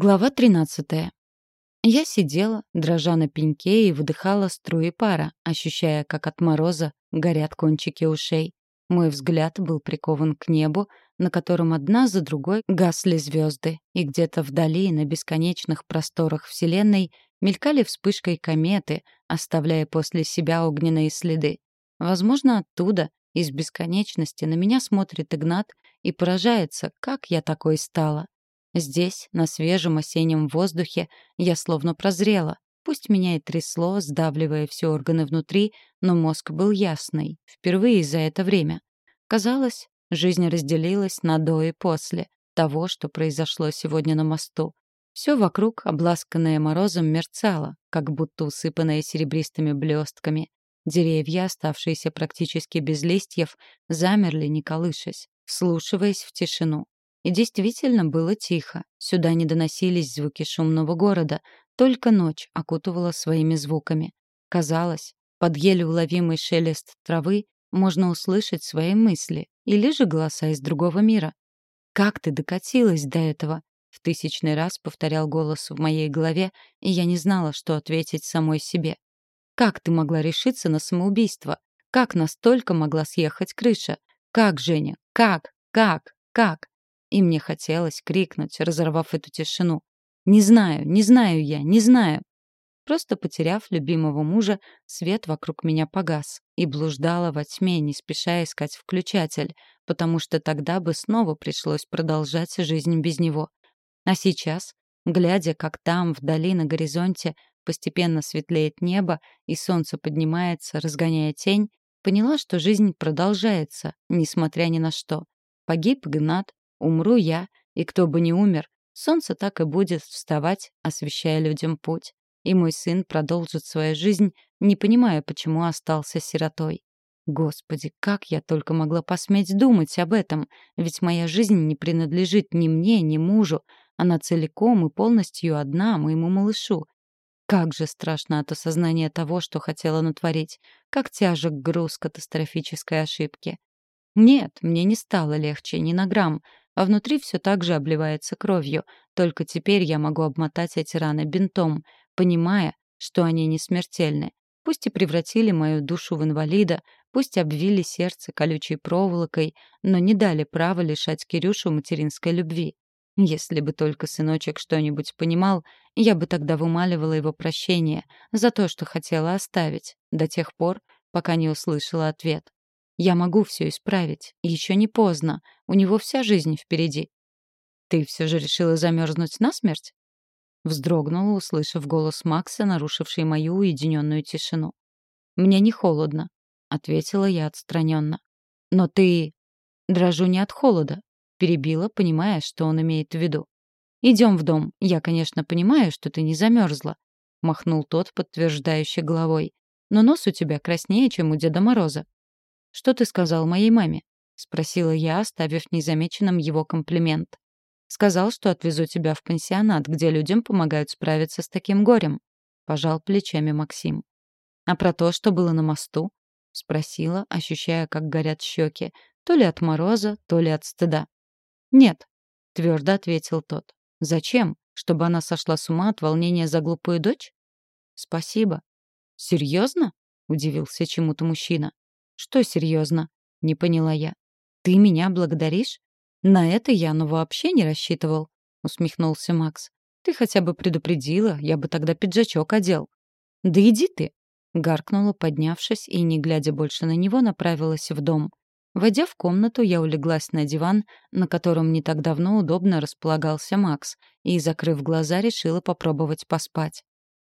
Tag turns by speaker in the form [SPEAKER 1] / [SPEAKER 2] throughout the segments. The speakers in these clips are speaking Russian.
[SPEAKER 1] Глава 13. Я сидела, дрожа на пеньке и выдыхала струи пара, ощущая, как от мороза горят кончики ушей. Мой взгляд был прикован к небу, на котором одна за другой гасли звезды, и где-то вдали, на бесконечных просторах Вселенной, мелькали вспышкой кометы, оставляя после себя огненные следы. Возможно, оттуда, из бесконечности, на меня смотрит Игнат и поражается, как я такой стала. Здесь, на свежем осеннем воздухе, я словно прозрела. Пусть меня и трясло, сдавливая все органы внутри, но мозг был ясный. Впервые за это время. Казалось, жизнь разделилась на до и после того, что произошло сегодня на мосту. Все вокруг, обласканное морозом, мерцало, как будто усыпанное серебристыми блестками. Деревья, оставшиеся практически без листьев, замерли, не колышась, вслушиваясь в тишину. И действительно было тихо. Сюда не доносились звуки шумного города, только ночь окутывала своими звуками. Казалось, под еле уловимый шелест травы можно услышать свои мысли или же голоса из другого мира. «Как ты докатилась до этого?» В тысячный раз повторял голос в моей голове, и я не знала, что ответить самой себе. «Как ты могла решиться на самоубийство? Как настолько могла съехать крыша? Как, Женя? Как? Как? Как?» И мне хотелось крикнуть, разорвав эту тишину. «Не знаю, не знаю я, не знаю!» Просто потеряв любимого мужа, свет вокруг меня погас и блуждала во тьме, не спеша искать включатель, потому что тогда бы снова пришлось продолжать жизнь без него. А сейчас, глядя, как там, вдали на горизонте, постепенно светлеет небо и солнце поднимается, разгоняя тень, поняла, что жизнь продолжается, несмотря ни на что. Погиб Игнат, Умру я, и кто бы ни умер, солнце так и будет вставать, освещая людям путь. И мой сын продолжит свою жизнь, не понимая, почему остался сиротой. Господи, как я только могла посметь думать об этом, ведь моя жизнь не принадлежит ни мне, ни мужу, она целиком и полностью одна моему малышу. Как же страшно от осознания того, что хотела натворить, как тяжек груз катастрофической ошибки. Нет, мне не стало легче ни на грамм, а внутри все так же обливается кровью. Только теперь я могу обмотать эти раны бинтом, понимая, что они не смертельны. Пусть и превратили мою душу в инвалида, пусть обвили сердце колючей проволокой, но не дали права лишать Кирюшу материнской любви. Если бы только сыночек что-нибудь понимал, я бы тогда вымаливала его прощение за то, что хотела оставить, до тех пор, пока не услышала ответ. Я могу все исправить. Еще не поздно. У него вся жизнь впереди. Ты все же решила замерзнуть насмерть? Вздрогнула, услышав голос Макса, нарушивший мою уединенную тишину. «Мне не холодно», — ответила я отстраненно. «Но ты...» «Дрожу не от холода», — перебила, понимая, что он имеет в виду. «Идем в дом. Я, конечно, понимаю, что ты не замерзла», — махнул тот, подтверждающий головой. «Но нос у тебя краснее, чем у Деда Мороза». «Что ты сказал моей маме?» — спросила я, оставив незамеченным его комплимент. «Сказал, что отвезу тебя в пансионат, где людям помогают справиться с таким горем», — пожал плечами Максим. «А про то, что было на мосту?» — спросила, ощущая, как горят щеки, то ли от мороза, то ли от стыда. «Нет», — твердо ответил тот. «Зачем? Чтобы она сошла с ума от волнения за глупую дочь?» «Спасибо». «Серьезно?» — удивился чему-то мужчина. «Что серьезно?» — не поняла я. «Ты меня благодаришь?» «На это я ну вообще не рассчитывал», — усмехнулся Макс. «Ты хотя бы предупредила, я бы тогда пиджачок одел». «Да иди ты!» — гаркнула, поднявшись, и, не глядя больше на него, направилась в дом. Войдя в комнату, я улеглась на диван, на котором не так давно удобно располагался Макс, и, закрыв глаза, решила попробовать поспать.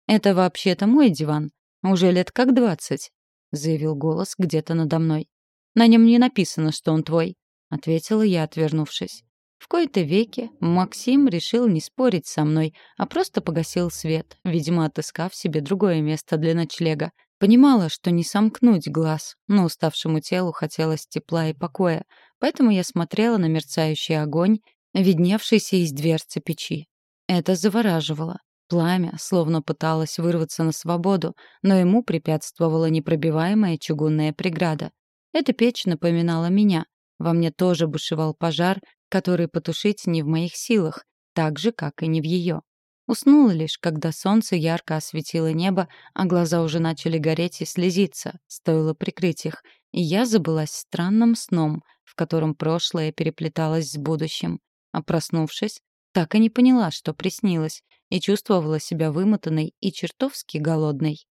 [SPEAKER 1] «Это вообще-то мой диван. Уже лет как двадцать. — заявил голос где-то надо мной. «На нем не написано, что он твой», — ответила я, отвернувшись. В кои-то веки Максим решил не спорить со мной, а просто погасил свет, видимо, отыскав себе другое место для ночлега. Понимала, что не сомкнуть глаз, но уставшему телу хотелось тепла и покоя, поэтому я смотрела на мерцающий огонь, видневшийся из дверцы печи. Это завораживало. Пламя словно пыталось вырваться на свободу, но ему препятствовала непробиваемая чугунная преграда. Эта печь напоминала меня. Во мне тоже бушевал пожар, который потушить не в моих силах, так же, как и не в ее. Уснула лишь, когда солнце ярко осветило небо, а глаза уже начали гореть и слезиться, стоило прикрыть их, и я забылась странным сном, в котором прошлое переплеталось с будущим. А проснувшись, так и не поняла, что приснилось, и чувствовала себя вымотанной и чертовски голодной.